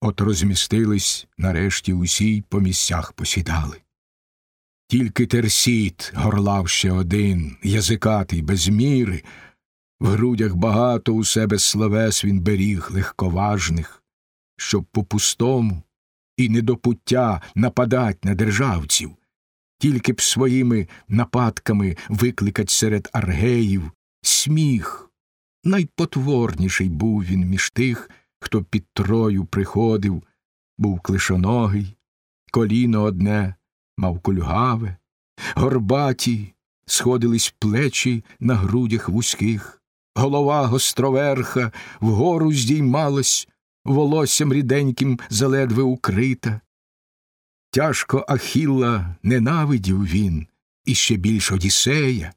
От розмістились нарешті усі й по місцях посідали. Тільки терсіт горлав ще один, язикатий без міри, в грудях багато у себе словес він беріг легковажних, щоб по пустому і не до пуття нападать на державців, тільки б своїми нападками викликать серед аргеїв сміх. Найпотворніший був він між тих, хто під трою приходив, був клишоногий, коліно одне, мав кульгаве, горбаті, сходились плечі на грудях вузьких, голова гостроверха вгору здіймалась, волоссям ріденьким заледве укрита. Тяжко Ахілла ненавидів він, і ще більш Одіссея,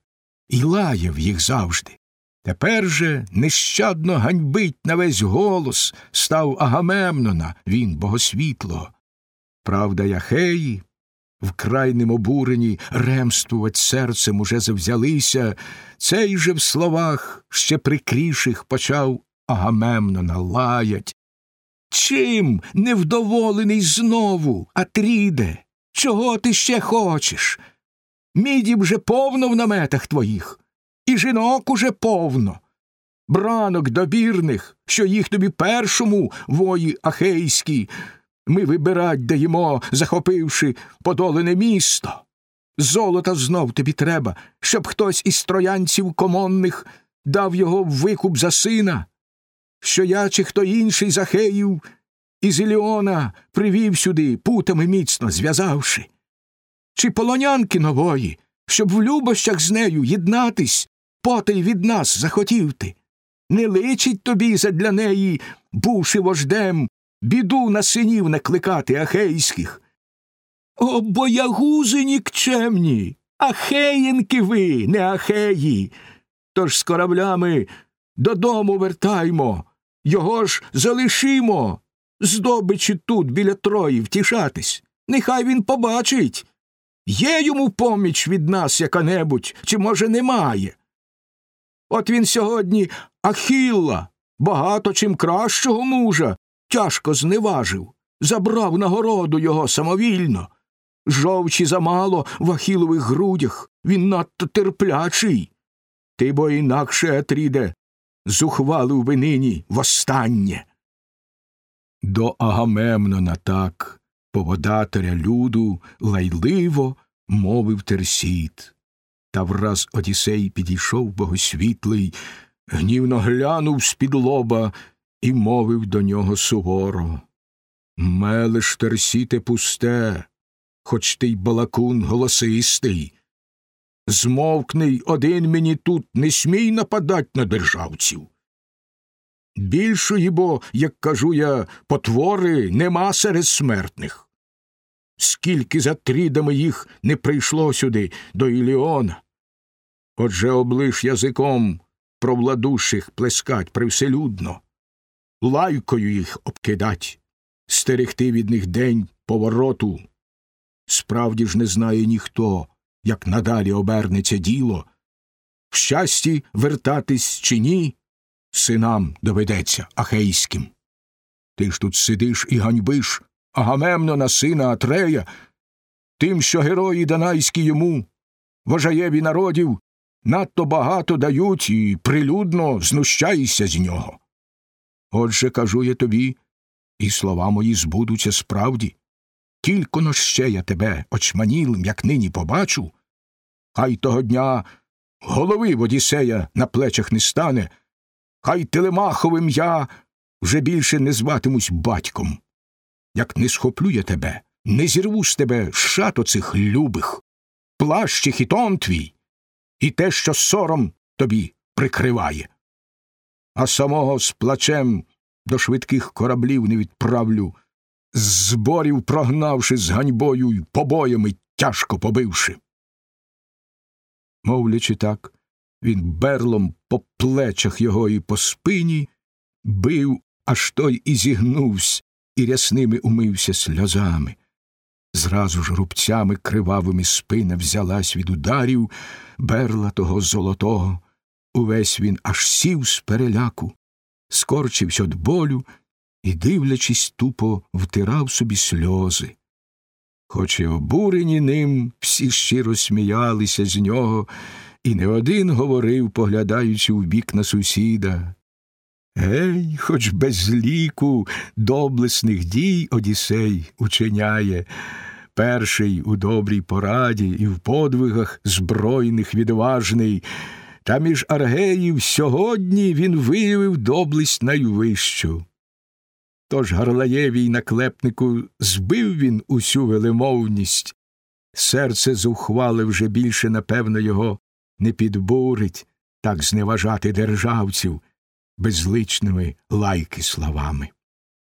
і лаяв їх завжди. Тепер же нещадно ганьбить на весь голос став Агамемнона, він богосвітлого. Правда, Яхеї, вкрай ним обурені, ремствувать серцем уже завзялися, цей же в словах ще прикріших почав Агамемнона лаять. Чим невдоволений знову, Атріде? Чого ти ще хочеш? Міді вже повно в наметах твоїх і жінок уже повно. Бранок добірних, що їх тобі першому, вої ахейські, ми вибирать даємо, захопивши подолене місто. Золота знов тобі треба, щоб хтось із троянців комонних дав його в викуп за сина, що я чи хто інший з Ахеїв із Іліона привів сюди, путами міцно зв'язавши. Чи полонянки нової, щоб в любощах з нею єднатись потай від нас захотів ти. Не личить тобі задля неї, бувши вождем, біду на синів накликати ахейських. О, боягузи нікчемні, ахеїнки ви, не ахеї. Тож з кораблями додому вертаймо, його ж залишимо, здобичі тут біля трої втішатись. Нехай він побачить. Є йому поміч від нас яка небудь, чи, може, немає. От він сьогодні Ахілла, багато чим кращого мужа, тяжко зневажив, забрав нагороду його самовільно. Жовчі замало в Ахілових грудях, він надто терплячий. Ти бо інакше, Атріде, зухвалив би нині востаннє. До Агамемнона так, поводатаря люду, лайливо мовив терсіт. Та враз Одісей підійшов богосвітлий, гнівно глянув з-під лоба і мовив до нього суворо. Мелиш терсіте пусте, хоч ти й балакун голосистий. Змовкний один мені тут не смій нападать на державців. Більшої бо, як кажу я, потвори нема серед смертних. Скільки за трідами їх не прийшло сюди до Іліона. Отже облиш язиком про владущих плескать привселюдно, лайкою їх обкидать, стерегти від них день повороту. Справді ж не знає ніхто, як надалі обернеться діло. В щасті вертатись чи ні, синам доведеться ахейським. Ти ж тут сидиш і ганьбиш Агамемнона сина Атрея, тим, що герої данайські йому, вожаєві народів, надто багато дають і прилюдно знущаєшся з нього. Отже, кажу я тобі, і слова мої збудуться справді. Тільки но ще я тебе очманілим, як нині побачу, хай того дня голови в Одіссея на плечах не стане, хай телемаховим я вже більше не зватимусь батьком. Як не схоплю я тебе, не зірву з тебе шат оцих любих, плащ і хітон твій, і те, що сором тобі прикриває. А самого з плачем до швидких кораблів не відправлю, з зборів прогнавши з ганьбою й побоями тяжко побивши. Мовлячи так, він берлом по плечах його і по спині бив, аж той і зігнувся, і рясними умився сльозами. Зразу ж рубцями кривавими спина взялась від ударів берла того золотого. Увесь він аж сів з переляку, скорчився від болю і, дивлячись, тупо втирав собі сльози. Хоч і обурені ним всі щиро сміялися з нього, і не один говорив, поглядаючи в бік на сусіда. Гей, хоч без ліку доблесних дій Одіссей учиняє, перший у добрій пораді і в подвигах збройних відважний, та між аргеїв сьогодні він виявив доблесть найвищу. Тож Гарлаєвій наклепнику збив він усю велемовність, серце зухвали вже більше, напевно, його не підбурить так зневажати державців безличними лайки словами.